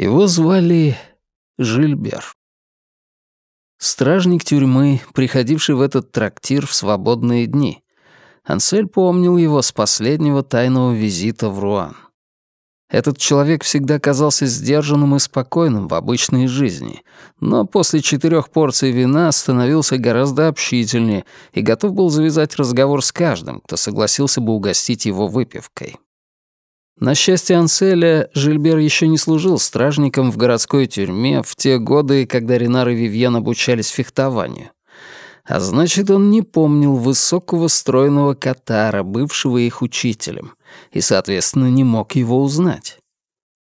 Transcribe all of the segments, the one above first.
Его звали Жильбер. Стражник тюрьмы, приходивший в этот трактир в свободные дни. Ансель помнил его с последнего тайного визита в Руан. Этот человек всегда казался сдержанным и спокойным в обычной жизни, но после четырех порций вина становился гораздо общительнее и готов был завязать разговор с каждым, кто согласился бы угостить его выпивкой. На счастье Анселя, Жильбер еще не служил стражником в городской тюрьме в те годы, когда Ренар и Вивьен обучались фехтованию. А значит, он не помнил высокого стройного катара, бывшего их учителем, и, соответственно, не мог его узнать.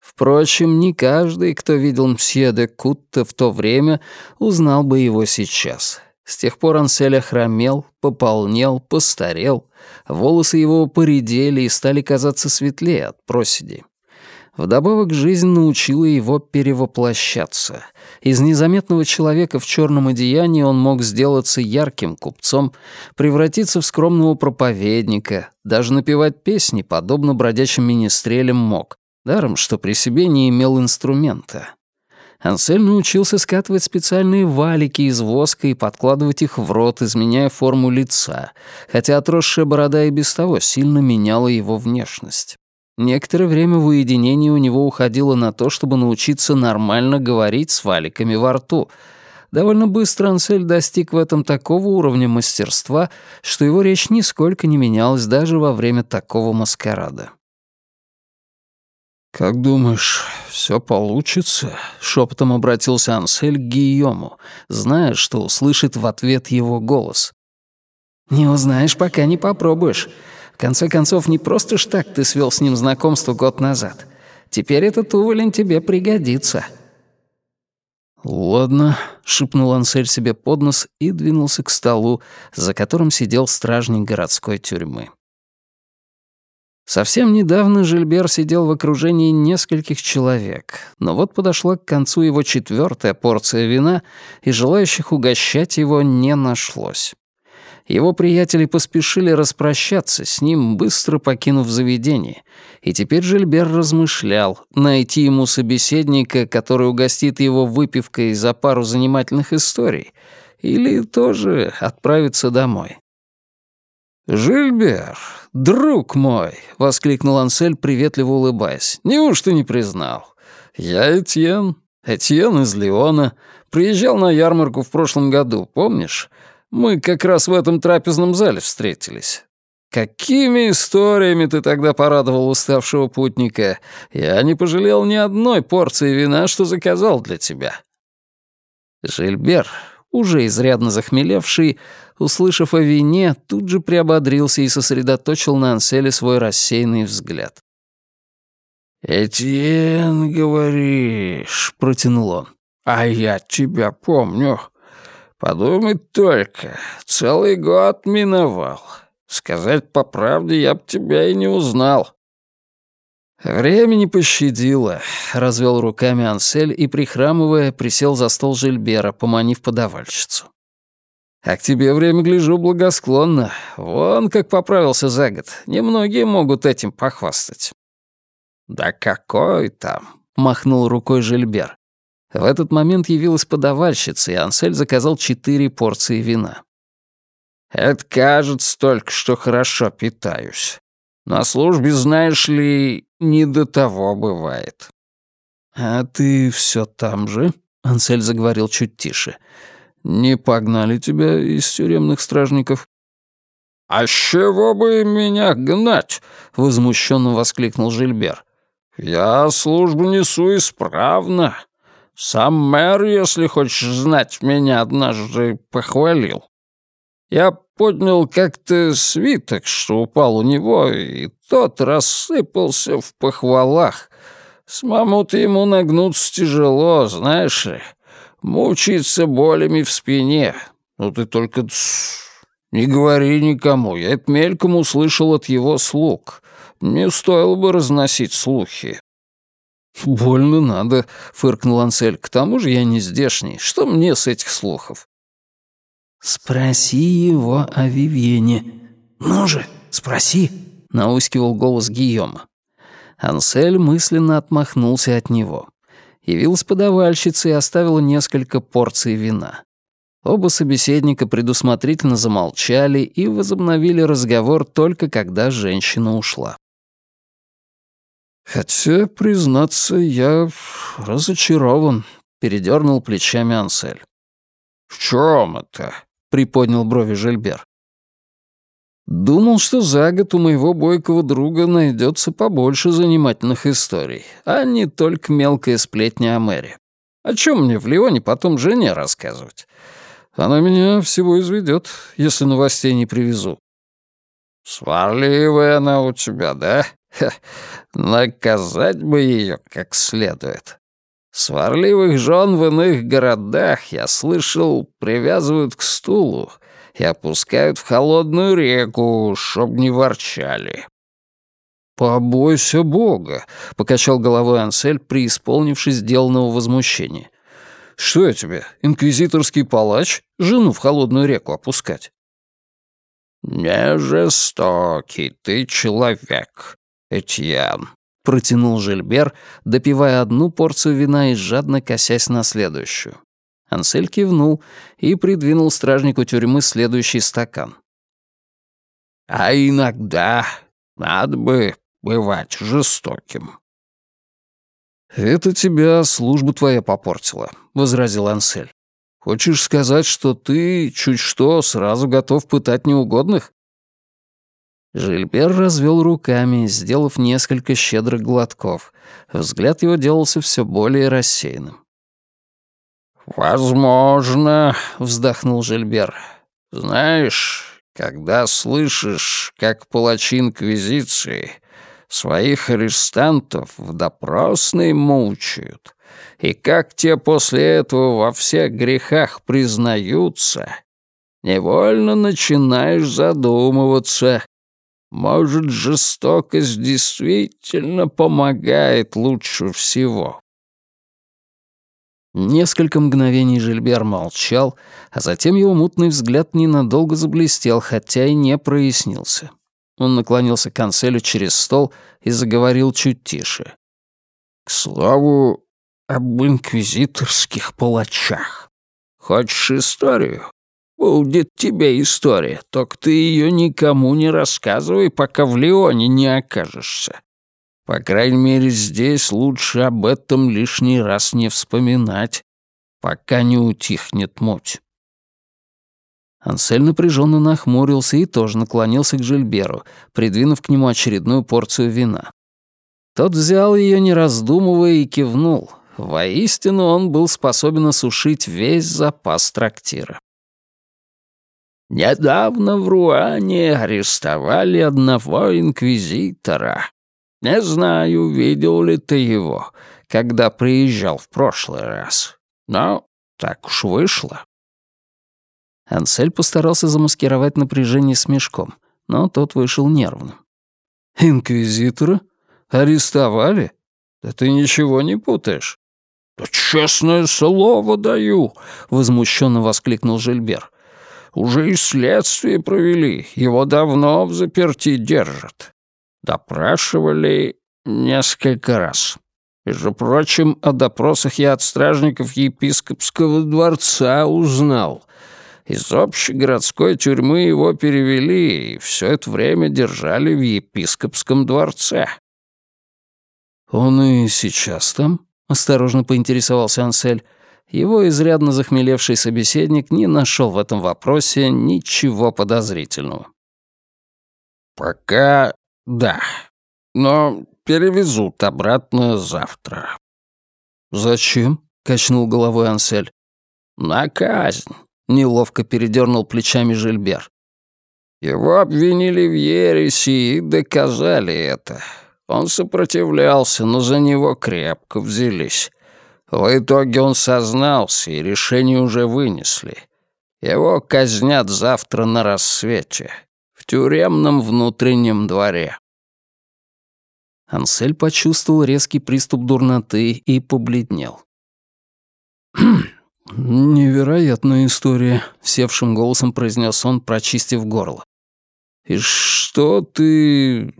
Впрочем, не каждый, кто видел мсье де Кутта в то время, узнал бы его сейчас. С тех пор Ансель охромел, пополнел, постарел, волосы его поредели и стали казаться светлее от проседи. Вдобавок жизнь научила его перевоплощаться. Из незаметного человека в черном одеянии он мог сделаться ярким купцом, превратиться в скромного проповедника, даже напевать песни, подобно бродячим министрелям мог, даром, что при себе не имел инструмента. Ансель научился скатывать специальные валики из воска и подкладывать их в рот, изменяя форму лица, хотя отросшая борода и без того сильно меняла его внешность. Некоторое время в уединении у него уходило на то, чтобы научиться нормально говорить с валиками во рту. Довольно быстро Ансель достиг в этом такого уровня мастерства, что его речь нисколько не менялась даже во время такого маскарада. «Как думаешь, все получится?» — шепотом обратился Ансель к Гийому, зная, что услышит в ответ его голос. «Не узнаешь, пока не попробуешь. В конце концов, не просто ж так ты свел с ним знакомство год назад. Теперь этот уволень тебе пригодится». «Ладно», — шепнул Ансель себе под нос и двинулся к столу, за которым сидел стражник городской тюрьмы. Совсем недавно Жильбер сидел в окружении нескольких человек, но вот подошла к концу его четвертая порция вина, и желающих угощать его не нашлось. Его приятели поспешили распрощаться с ним, быстро покинув заведение, и теперь Жильбер размышлял, найти ему собеседника, который угостит его выпивкой за пару занимательных историй, или тоже отправиться домой. «Жильбер, друг мой!» — воскликнул Ансель, приветливо улыбаясь. «Неужто не признал? Я Этьен, Этьен из Леона. Приезжал на ярмарку в прошлом году, помнишь? Мы как раз в этом трапезном зале встретились. Какими историями ты тогда порадовал уставшего путника? Я не пожалел ни одной порции вина, что заказал для тебя». Жильбер, уже изрядно захмелевший, услышав о вине, тут же приободрился и сосредоточил на Анселе свой рассеянный взгляд. «Этьен, говоришь», — протянул он, — «а я тебя помню. Подумай только, целый год миновал. Сказать по правде, я б тебя и не узнал. «Время не пощадило», — развел руками Ансель и, прихрамывая, присел за стол Жильбера, поманив подавальщицу. «А к тебе время, гляжу, благосклонно. Вон как поправился за год. Немногие могут этим похвастать». «Да какой там?» — махнул рукой Жильбер. В этот момент явилась подавальщица, и Ансель заказал четыре порции вина. «Это кажется только, что хорошо питаюсь. На службе, знаешь ли, не до того бывает». «А ты все там же?» — Ансель заговорил чуть тише. «Не погнали тебя из тюремных стражников?» «А с чего бы меня гнать?» — возмущенно воскликнул Жильбер. «Я службу несу исправно. Сам мэр, если хочешь знать, меня однажды похвалил. Я поднял как-то свиток, что упал у него, и тот рассыпался в похвалах. Самому-то ему нагнуться тяжело, знаешь ли. Мучается болями в спине. Ну ты только не говори никому, я это мельком услышал от его слуг. Не стоило бы разносить слухи. «Больно надо», — фыркнул Ансель. «К тому же я не здешний. Что мне с этих слухов?» «Спроси его о Вивьене. Ну же, спроси!» — наускивал голос Гийома. Ансель мысленно отмахнулся от него. Явилась подавальщица и оставила несколько порций вина. Оба собеседника предусмотрительно замолчали и возобновили разговор только когда женщина ушла. «Хотя, признаться, я разочарован», — передернул плечами Ансель. «В чем это?» — приподнял брови Жильбер. «Думал, что за год у моего бойкого друга найдется побольше занимательных историй, а не только мелкая сплетня о мэре. О чем мне в Лионе потом жене рассказывать? Она меня всего изведет, если новостей не привезу». «Сварливая она у тебя, да? Ха, наказать бы ее как следует. Сварливых жен в иных городах, я слышал, привязывают к стулу и опускают в холодную реку, чтоб не ворчали. «Побойся Бога», — покачал головой Ансель, преисполнившись сделанного возмущения. «Что я тебе, инквизиторский палач, жену в холодную реку опускать?» «Не жестокий ты человек, Этьен», — протянул Жильбер, допивая одну порцию вина и жадно косясь на следующую. Ансель кивнул и придвинул стражнику тюрьмы следующий стакан. «А иногда надо бы бывать жестоким». «Это тебя служба твоя попортила», — возразил Ансель. «Хочешь сказать, что ты, чуть что, сразу готов пытать неугодных?» Жильбер развел руками, сделав несколько щедрых глотков. Взгляд его делался все более рассеянным. «Возможно», — вздохнул Жильбер. «Знаешь, когда слышишь, как палачи Инквизиции своих арестантов в допросной мучают, и как те после этого во всех грехах признаются, невольно начинаешь задумываться, может, жестокость действительно помогает лучше всего. Несколько мгновений Жильбер молчал, а затем его мутный взгляд ненадолго заблестел, хотя и не прояснился. Он наклонился к канцелю через стол и заговорил чуть тише. «К слову об инквизиторских палачах. Хочешь историю? Будет тебе история, только ты ее никому не рассказывай, пока в Леоне не окажешься. По крайней мере, здесь лучше об этом лишний раз не вспоминать, пока не утихнет муть. Ансель напряженно нахмурился и тоже наклонился к Жильберу, придвинув к нему очередную порцию вина. Тот взял ее, не раздумывая, и кивнул. Воистину он был способен осушить весь запас трактира. «Недавно в Руане арестовали одного инквизитора», не знаю, видел ли ты его, когда приезжал в прошлый раз. Но так уж вышло». Ансель постарался замаскировать напряжение смешком, но тот вышел нервным. «Инквизитора? Арестовали? Да ты ничего не путаешь». «Да честное слово даю!» — возмущенно воскликнул Жильбер. «Уже и следствие провели, его давно в заперти держат. Допрашивали несколько раз. Между прочим, о допросах я от стражников епископского дворца узнал. Из общей городской тюрьмы его перевели, и все это время держали в епископском дворце. «Он и сейчас там?» — осторожно поинтересовался Ансель. Его изрядно захмелевший собеседник не нашел в этом вопросе ничего подозрительного. «Пока «Да, но перевезут обратно завтра». «Зачем?» — качнул головой Ансель. «На казнь», — неловко передернул плечами Жильбер. «Его обвинили в ереси и доказали это. Он сопротивлялся, но за него крепко взялись. В итоге он сознался, и решение уже вынесли. Его казнят завтра на рассвете в тюремном внутреннем дворе. Ансель почувствовал резкий приступ дурноты и побледнел. «Хм, «Невероятная история», — севшим голосом произнес он, прочистив горло. «И что ты...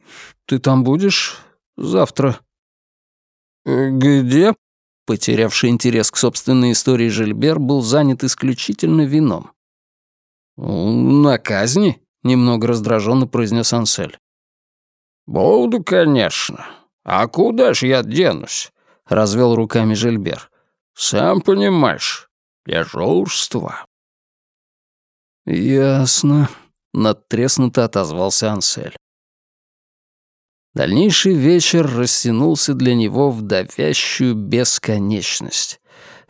ты там будешь завтра?» «Где?» Потерявший интерес к собственной истории Жильбер был занят исключительно вином. «На казни?» — немного раздраженно произнес Ансель. «Буду, конечно. А куда ж я денусь?» — развел руками Жильбер. «Сам понимаешь, дежурство». «Ясно», — надтреснуто отозвался Ансель. Дальнейший вечер растянулся для него в давящую бесконечность.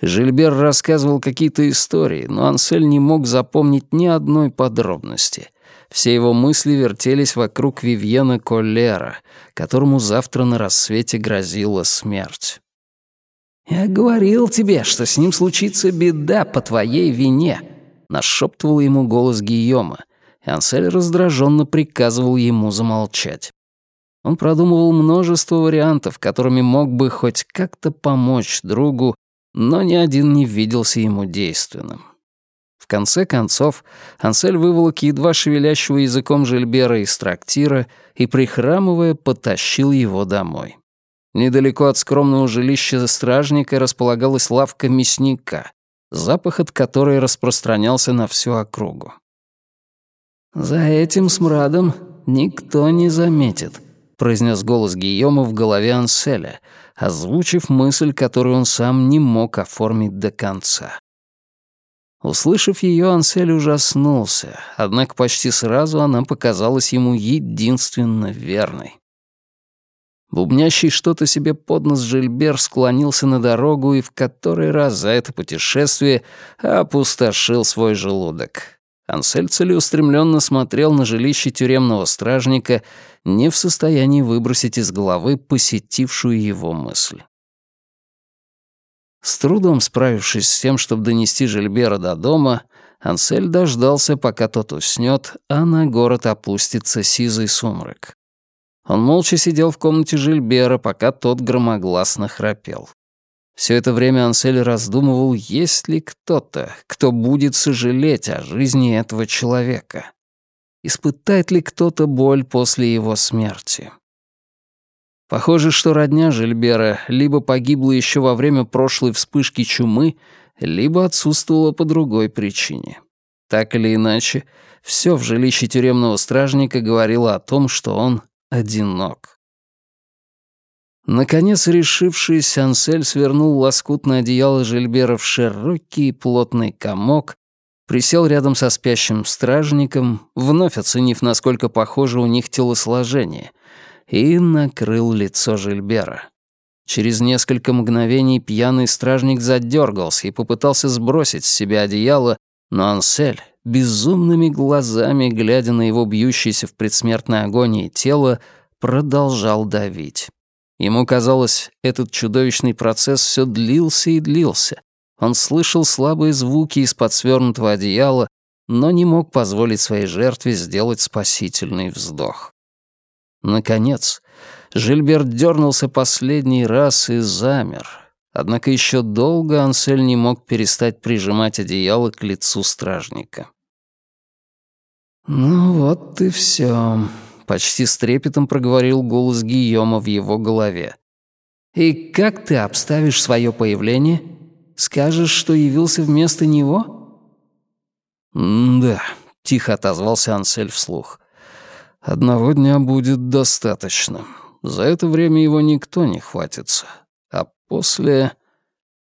Жильбер рассказывал какие-то истории, но Ансель не мог запомнить ни одной подробности. Все его мысли вертелись вокруг Вивьена Коллера, которому завтра на рассвете грозила смерть. «Я говорил тебе, что с ним случится беда по твоей вине», — нашептывал ему голос Гийома, и Ансель раздраженно приказывал ему замолчать. Он продумывал множество вариантов, которыми мог бы хоть как-то помочь другу, но ни один не виделся ему действенным. В конце концов, Ансель выволок едва шевелящего языком Жильбера из трактира и, прихрамывая, потащил его домой. Недалеко от скромного жилища стражника располагалась лавка мясника, запах от которой распространялся на всю округу. «За этим смрадом никто не заметит», произнес голос Гийома в голове Анселя, озвучив мысль, которую он сам не мог оформить до конца. Услышав ее, Ансель ужаснулся, однако почти сразу она показалась ему единственно верной. Бубнящий что-то себе под нос Жильбер склонился на дорогу и в который раз за это путешествие опустошил свой желудок. Ансель целеустремленно смотрел на жилище тюремного стражника, не в состоянии выбросить из головы посетившую его мысль. С трудом справившись с тем, чтобы донести Жильбера до дома, Ансель дождался, пока тот уснет, а на город опустится сизый сумрак. Он молча сидел в комнате Жильбера, пока тот громогласно храпел. Все это время Ансель раздумывал, есть ли кто-то, кто будет сожалеть о жизни этого человека. Испытает ли кто-то боль после его смерти? Похоже, что родня Жильбера либо погибла еще во время прошлой вспышки чумы, либо отсутствовала по другой причине. Так или иначе, все в жилище тюремного стражника говорило о том, что он одинок. Наконец, решившись, Ансель свернул лоскутное одеяло Жильбера в широкий плотный комок, присел рядом со спящим стражником, вновь оценив, насколько похоже у них телосложение, и накрыл лицо Жильбера. Через несколько мгновений пьяный стражник задергался и попытался сбросить с себя одеяло, но Ансель, безумными глазами глядя на его бьющееся в предсмертной агонии тело, продолжал давить. Ему казалось, этот чудовищный процесс все длился и длился. Он слышал слабые звуки из-под свернутого одеяла, но не мог позволить своей жертве сделать спасительный вздох. Наконец, Жильберт дернулся последний раз и замер. Однако еще долго Ансель не мог перестать прижимать одеяло к лицу стражника. «Ну вот и все», почти с трепетом проговорил голос Гийома в его голове. «И как ты обставишь свое появление? Скажешь, что явился вместо него?» «Да», — тихо отозвался Ансель вслух. «Одного дня будет достаточно. За это время его никто не хватится. А после...»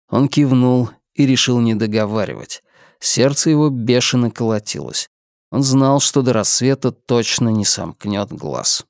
Он кивнул и решил не договаривать. Сердце его бешено колотилось. Он знал, что до рассвета точно не сомкнет глаз.